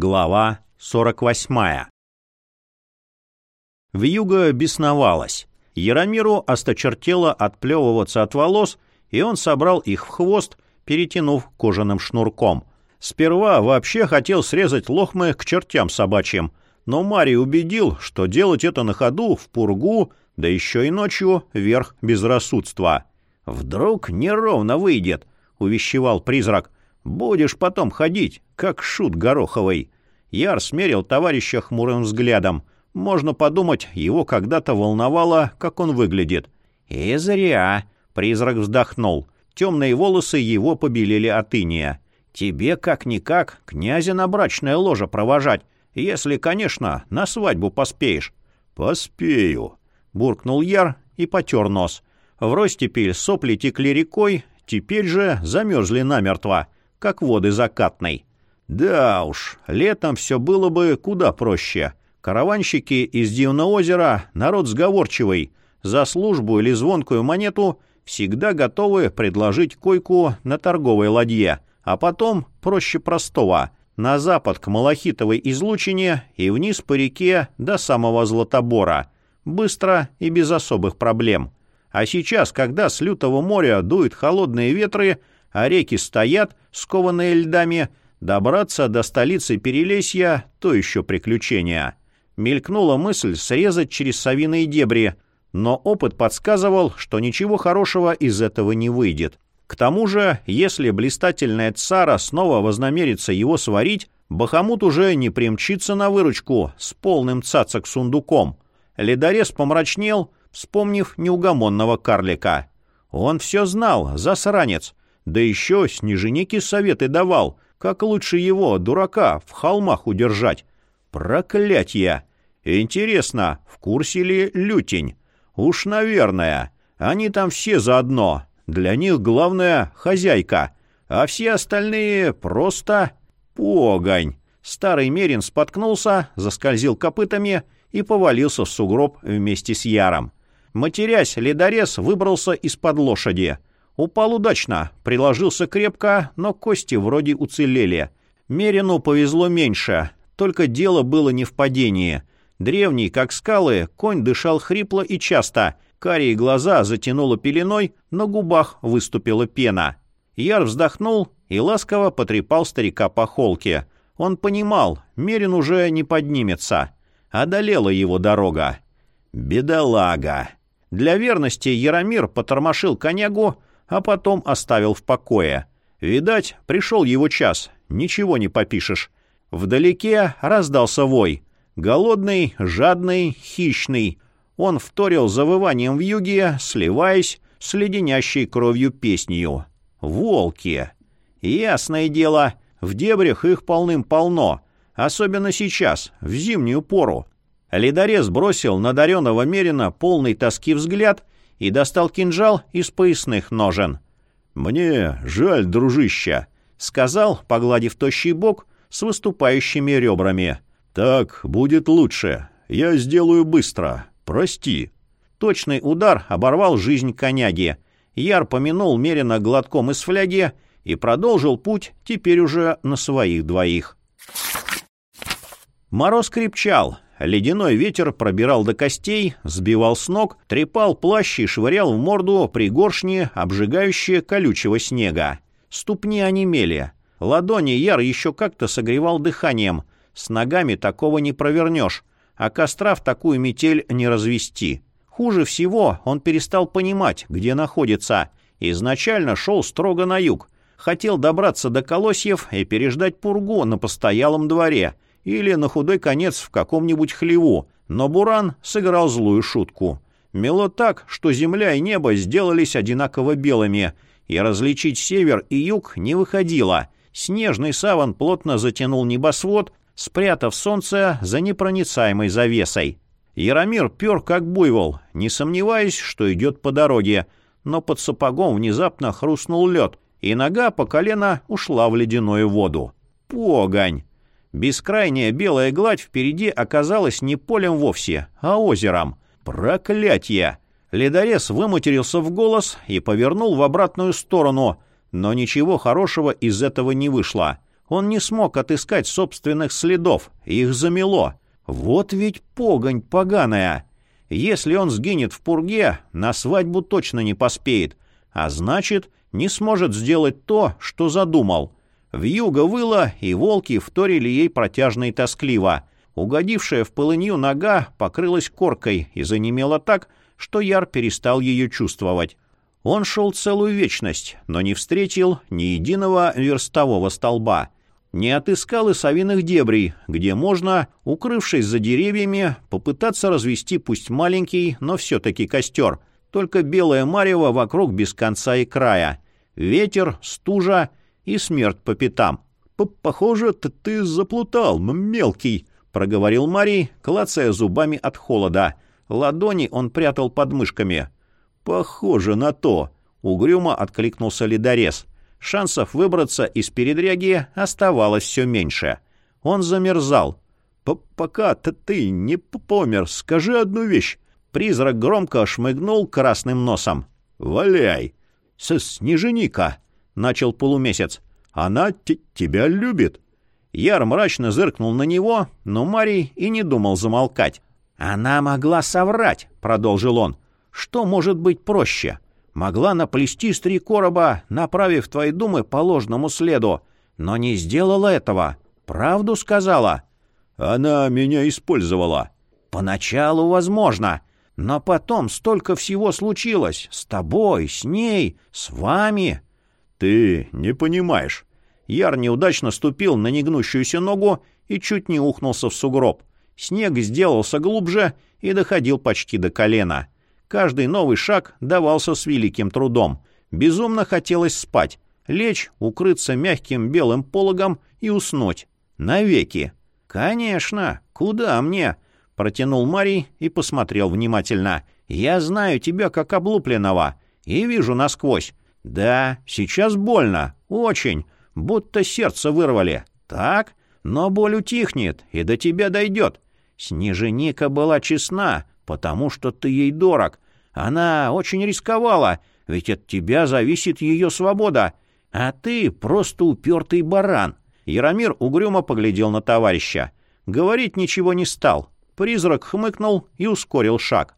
Глава 48 Вьюга бесновалась. Яромиру осточертело отплевываться от волос, и он собрал их в хвост, перетянув кожаным шнурком. Сперва вообще хотел срезать лохмы к чертям собачьим, но Марий убедил, что делать это на ходу, в пургу, да еще и ночью, верх безрассудства. «Вдруг неровно выйдет», — увещевал призрак. «Будешь потом ходить, как шут гороховый». Яр смерил товарища хмурым взглядом. Можно подумать, его когда-то волновало, как он выглядит. «И зря», — призрак вздохнул. Темные волосы его побелели от иния. «Тебе, как-никак, князя на брачное ложе провожать, если, конечно, на свадьбу поспеешь». «Поспею», — буркнул Яр и потер нос. В ростепель сопли текли рекой, теперь же замерзли намертво, как воды закатной. Да уж, летом все было бы куда проще. Караванщики из Дивного озера — народ сговорчивый. За службу или звонкую монету всегда готовы предложить койку на торговой ладье, а потом проще простого — на запад к Малахитовой излучине и вниз по реке до самого Златобора. Быстро и без особых проблем. А сейчас, когда с лютого моря дуют холодные ветры, а реки стоят, скованные льдами, добраться до столицы Перелесья — то еще приключение. Мелькнула мысль срезать через совиные дебри, но опыт подсказывал, что ничего хорошего из этого не выйдет. К тому же, если блистательная цара снова вознамерится его сварить, Бахамут уже не примчится на выручку с полным цацак-сундуком. Ледорез помрачнел — вспомнив неугомонного карлика. Он все знал, засранец. Да еще снеженики советы давал, как лучше его, дурака, в холмах удержать. Проклятье! Интересно, в курсе ли лютень? Уж, наверное. Они там все заодно. Для них главное — хозяйка. А все остальные просто погонь. Старый Мерин споткнулся, заскользил копытами и повалился в сугроб вместе с Яром. Матерясь, ледорез выбрался из-под лошади. Упал удачно, приложился крепко, но кости вроде уцелели. Мерину повезло меньше, только дело было не в падении. Древний, как скалы, конь дышал хрипло и часто. Карие глаза затянуло пеленой, на губах выступила пена. Яр вздохнул и ласково потрепал старика по холке. Он понимал, Мерин уже не поднимется. Одолела его дорога. «Бедолага!» Для верности Яромир потормошил конягу, а потом оставил в покое. Видать, пришел его час, ничего не попишешь. Вдалеке раздался вой. Голодный, жадный, хищный. Он вторил завыванием в юге, сливаясь с леденящей кровью песнью. Волки! Ясное дело, в дебрях их полным-полно, особенно сейчас, в зимнюю пору. Ледорез бросил на дареного Мерина полный тоски взгляд и достал кинжал из поясных ножен. «Мне жаль, дружище», — сказал, погладив тощий бок с выступающими ребрами. «Так будет лучше. Я сделаю быстро. Прости». Точный удар оборвал жизнь коняги. Яр помянул Мерина глотком из фляги и продолжил путь теперь уже на своих двоих. Мороз крепчал, Ледяной ветер пробирал до костей, сбивал с ног, трепал плащ и швырял в морду пригоршни, обжигающие колючего снега. Ступни онемели. Ладони Яр еще как-то согревал дыханием. С ногами такого не провернешь, а костра в такую метель не развести. Хуже всего он перестал понимать, где находится. Изначально шел строго на юг. Хотел добраться до Колосьев и переждать пургу на постоялом дворе — или на худой конец в каком-нибудь хлеву, но Буран сыграл злую шутку. Мело так, что земля и небо сделались одинаково белыми, и различить север и юг не выходило. Снежный саван плотно затянул небосвод, спрятав солнце за непроницаемой завесой. Яромир пер как буйвол, не сомневаясь, что идет по дороге, но под сапогом внезапно хрустнул лед, и нога по колено ушла в ледяную воду. Погонь! Бескрайняя белая гладь впереди оказалась не полем вовсе, а озером. Проклятье! Ледорез выматерился в голос и повернул в обратную сторону, но ничего хорошего из этого не вышло. Он не смог отыскать собственных следов, их замело. Вот ведь погонь поганая. Если он сгинет в пурге, на свадьбу точно не поспеет, а значит, не сможет сделать то, что задумал. Вьюга выла, и волки вторили ей протяжно и тоскливо. Угодившая в полынью нога покрылась коркой и занемела так, что Яр перестал ее чувствовать. Он шел целую вечность, но не встретил ни единого верстового столба. Не отыскал и совиных дебрей, где можно, укрывшись за деревьями, попытаться развести пусть маленький, но все-таки костер. Только белое марево вокруг без конца и края. Ветер, стужа и смерть по пятам. «Похоже, ты заплутал, мелкий», — проговорил Марий, клацая зубами от холода. Ладони он прятал под мышками. «Похоже на то», — угрюмо откликнулся ледорез. Шансов выбраться из передряги оставалось все меньше. Он замерзал. «Пока ты не помер, скажи одну вещь». Призрак громко шмыгнул красным носом. «Валяй!» «С «Снеженика!» — начал полумесяц. «Она тебя любит!» Яр мрачно зыркнул на него, но Марий и не думал замолкать. «Она могла соврать», — продолжил он. «Что может быть проще? Могла наплести с три короба, направив твои думы по ложному следу, но не сделала этого. Правду сказала?» «Она меня использовала». «Поначалу возможно, но потом столько всего случилось. С тобой, с ней, с вами». «Ты не понимаешь». Яр неудачно ступил на негнущуюся ногу и чуть не ухнулся в сугроб. Снег сделался глубже и доходил почти до колена. Каждый новый шаг давался с великим трудом. Безумно хотелось спать, лечь, укрыться мягким белым пологом и уснуть. Навеки. «Конечно! Куда мне?» — протянул Марий и посмотрел внимательно. «Я знаю тебя как облупленного и вижу насквозь. Да, сейчас больно, очень, будто сердце вырвали. Так? Но боль утихнет и до тебя дойдет. Снеженика была честна, потому что ты ей дорог. Она очень рисковала, ведь от тебя зависит ее свобода. А ты просто упертый баран. Яромир угрюмо поглядел на товарища. Говорить ничего не стал. Призрак хмыкнул и ускорил шаг.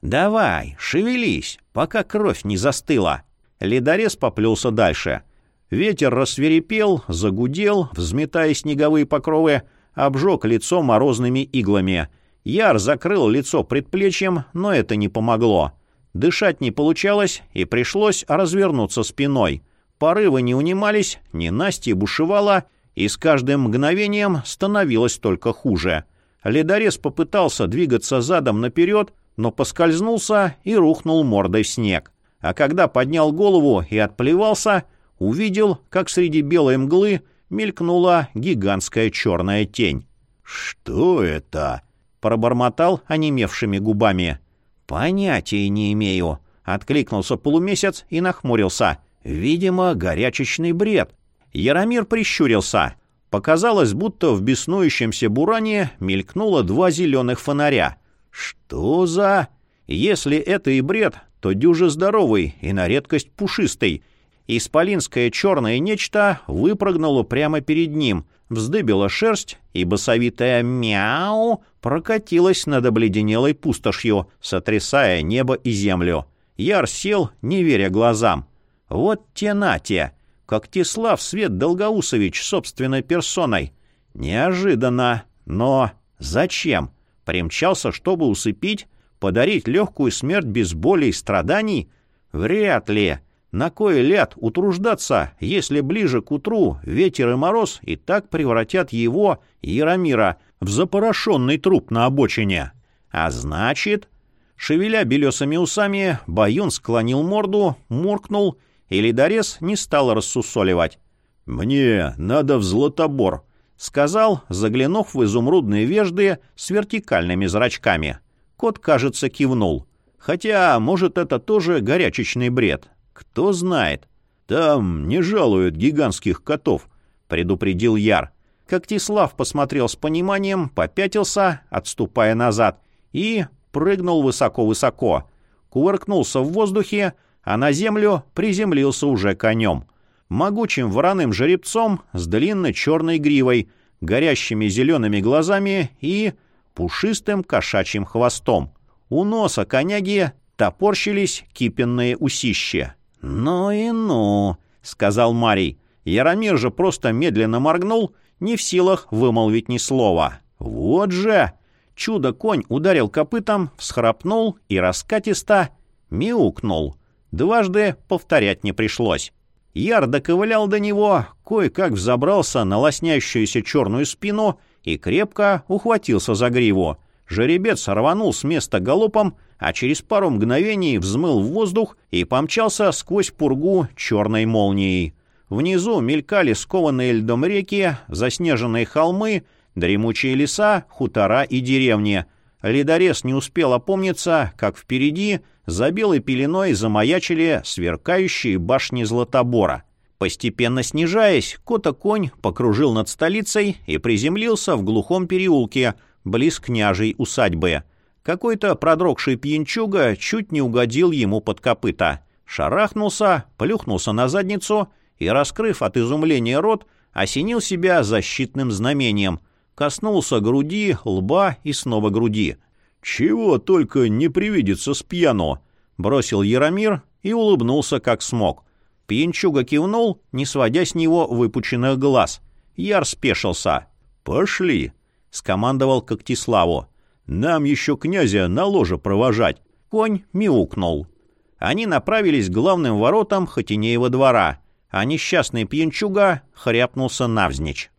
«Давай, шевелись, пока кровь не застыла». Ледорез поплелся дальше. Ветер рассверепел, загудел, взметая снеговые покровы, обжег лицо морозными иглами. Яр закрыл лицо предплечьем, но это не помогло. Дышать не получалось, и пришлось развернуться спиной. Порывы не унимались, ненастье бушевало, и с каждым мгновением становилось только хуже. Ледорез попытался двигаться задом наперед, но поскользнулся и рухнул мордой в снег. А когда поднял голову и отплевался, увидел, как среди белой мглы мелькнула гигантская черная тень. «Что это?» — пробормотал онемевшими губами. «Понятия не имею», — откликнулся полумесяц и нахмурился. «Видимо, горячечный бред». Яромир прищурился. Показалось, будто в беснующемся буране мелькнуло два зеленых фонаря. «Что за...» Если это и бред, то дюже здоровый и на редкость пушистый. Исполинское черное нечто выпрыгнуло прямо перед ним, вздыбило шерсть, и басовитая «мяу» прокатилась над обледенелой пустошью, сотрясая небо и землю. Яр сел, не веря глазам. Вот те на те, как Тислав Свет Долгоусович собственной персоной. Неожиданно, но зачем? Примчался, чтобы усыпить? Подарить легкую смерть без боли и страданий? Вряд ли. На кой ляд утруждаться, если ближе к утру ветер и мороз и так превратят его, Яромира, в запорошенный труп на обочине? А значит... Шевеля белесыми усами, Баюн склонил морду, муркнул, и ледорез не стал рассусоливать. «Мне надо в Златобор», — сказал, заглянув в изумрудные вежды с вертикальными зрачками. Кот, кажется, кивнул. Хотя, может, это тоже горячечный бред. Кто знает. Там не жалуют гигантских котов, предупредил Яр. Когтислав посмотрел с пониманием, попятился, отступая назад, и прыгнул высоко-высоко. Кувыркнулся в воздухе, а на землю приземлился уже конем. могучим вороным жеребцом с длинной черной гривой, горящими зелеными глазами и пушистым кошачьим хвостом. У носа коняги топорщились кипенные усища. «Ну и ну», — сказал Марий. Яромир же просто медленно моргнул, не в силах вымолвить ни слова. «Вот же!» Чудо-конь ударил копытом, всхрапнул и раскатисто мяукнул. Дважды повторять не пришлось. Яр доковылял до него, кое-как взобрался на лоснящуюся черную спину и крепко ухватился за гриву. Жеребец рванул с места галопом, а через пару мгновений взмыл в воздух и помчался сквозь пургу черной молнией. Внизу мелькали скованные льдом реки, заснеженные холмы, дремучие леса, хутора и деревни. Ледорез не успел опомниться, как впереди за белой пеленой замаячили сверкающие башни Златобора. Постепенно снижаясь, кота-конь покружил над столицей и приземлился в глухом переулке, близ княжей усадьбы. Какой-то продрогший пьянчуга чуть не угодил ему под копыта. Шарахнулся, плюхнулся на задницу и, раскрыв от изумления рот, осенил себя защитным знамением, коснулся груди, лба и снова груди. «Чего только не привидится с пьяно!» — бросил Яромир и улыбнулся как смог. Пьянчуга кивнул, не сводя с него выпученных глаз. Яр спешился. «Пошли!» — скомандовал Когтиславу. «Нам еще князя на ложе провожать!» Конь мяукнул. Они направились к главным воротам Хотинеева двора — а несчастный пьянчуга хряпнулся навзничь.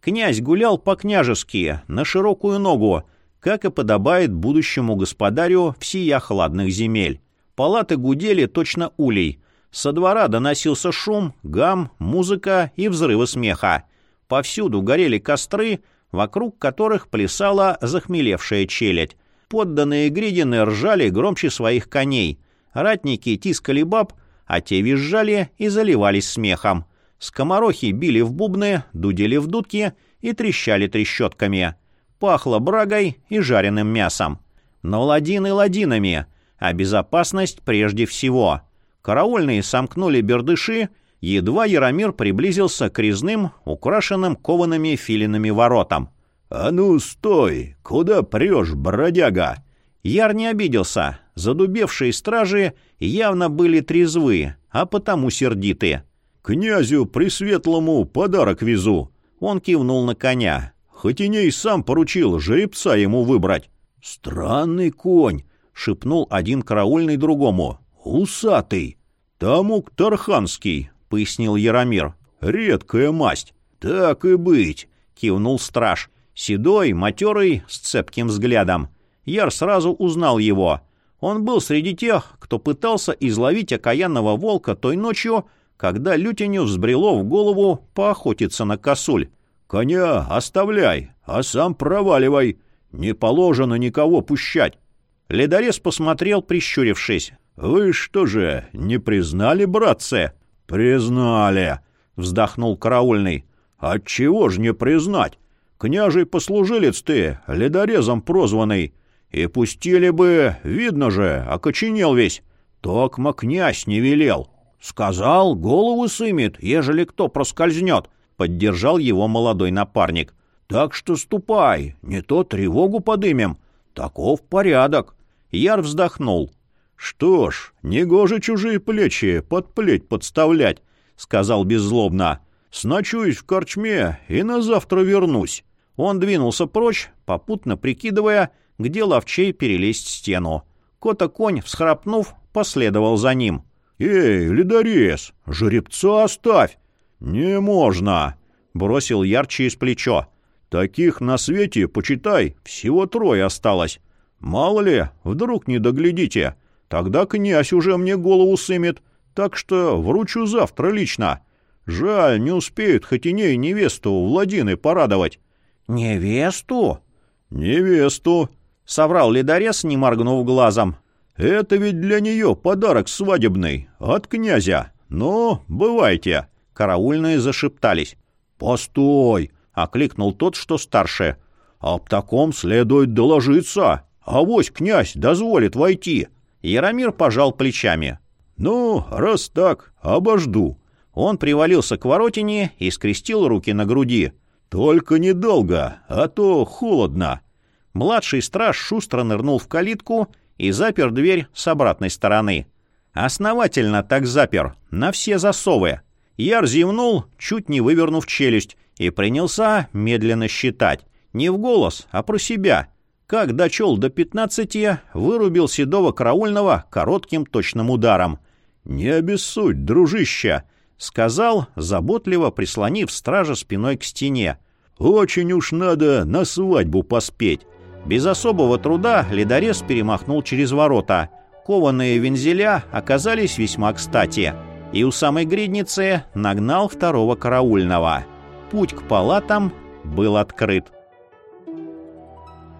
Князь гулял по-княжески, на широкую ногу, как и подобает будущему господарю всея хладных земель. Палаты гудели точно улей. Со двора доносился шум, гам, музыка и взрывы смеха. Повсюду горели костры, вокруг которых плясала захмелевшая челядь. Подданные гридины ржали громче своих коней. Ратники тискали баб, а те визжали и заливались смехом. Скоморохи били в бубны, дудели в дудки и трещали трещотками. Пахло брагой и жареным мясом. Но ладины ладинами, а безопасность прежде всего. Караульные сомкнули бердыши, едва Яромир приблизился к резным, украшенным коваными филинами воротам. «А ну, стой! Куда прешь, бродяга?» Яр не обиделся. Задубевшие стражи явно были трезвы, а потому сердиты. «Князю Пресветлому подарок везу!» Он кивнул на коня. Хотиней сам поручил жеребца ему выбрать. «Странный конь!» — шепнул один караульный другому. «Усатый!» «Тамук Тарханский!» — пояснил Яромир. «Редкая масть!» «Так и быть!» — кивнул страж. Седой, матерый, с цепким взглядом. Яр сразу узнал его. Он был среди тех, кто пытался изловить окаянного волка той ночью, когда Лютеню взбрело в голову поохотиться на косуль. «Коня оставляй, а сам проваливай. Не положено никого пущать». Ледорез посмотрел, прищурившись. «Вы что же, не признали, братцы?» «Признали», — вздохнул караульный. «Отчего ж не признать? Княжий послужилец ты, ледорезом прозванный. И пустили бы, видно же, окоченел весь. Токма князь не велел. Сказал, голову сымет, ежели кто проскользнет, — поддержал его молодой напарник. Так что ступай, не то тревогу подымем. Таков порядок. Яр вздохнул. Что ж, негоже чужие плечи под плеть подставлять, — сказал беззлобно. Сночуюсь в корчме и на завтра вернусь. Он двинулся прочь, попутно прикидывая, где ловчей перелезть стену. Кота-конь, всхрапнув, последовал за ним. «Эй, ледорез, жеребца оставь!» «Не можно!» — бросил ярче из плечо. «Таких на свете, почитай, всего трое осталось. Мало ли, вдруг не доглядите. Тогда князь уже мне голову сымет, так что вручу завтра лично. Жаль, не успеют Хотиней невесту Владины порадовать». «Невесту?» «Невесту», — соврал ледорез, не моргнув глазом. «Это ведь для нее подарок свадебный, от князя. Ну, бывайте». Караульные зашептались. «Постой!» — окликнул тот, что старше. «Об таком следует доложиться. Авось князь дозволит войти». Яромир пожал плечами. «Ну, раз так, обожду». Он привалился к воротине и скрестил руки на груди. «Только недолго, а то холодно». Младший страж шустро нырнул в калитку и запер дверь с обратной стороны. Основательно так запер, на все засовы. Яр зевнул, чуть не вывернув челюсть, и принялся медленно считать. Не в голос, а про себя. Как дочел до пятнадцати, вырубил седого караульного коротким точным ударом. «Не обессудь, дружище!» — сказал, заботливо прислонив стража спиной к стене. «Очень уж надо на свадьбу поспеть». Без особого труда ледорез перемахнул через ворота. Кованые вензеля оказались весьма кстати. И у самой гридницы нагнал второго караульного. Путь к палатам был открыт.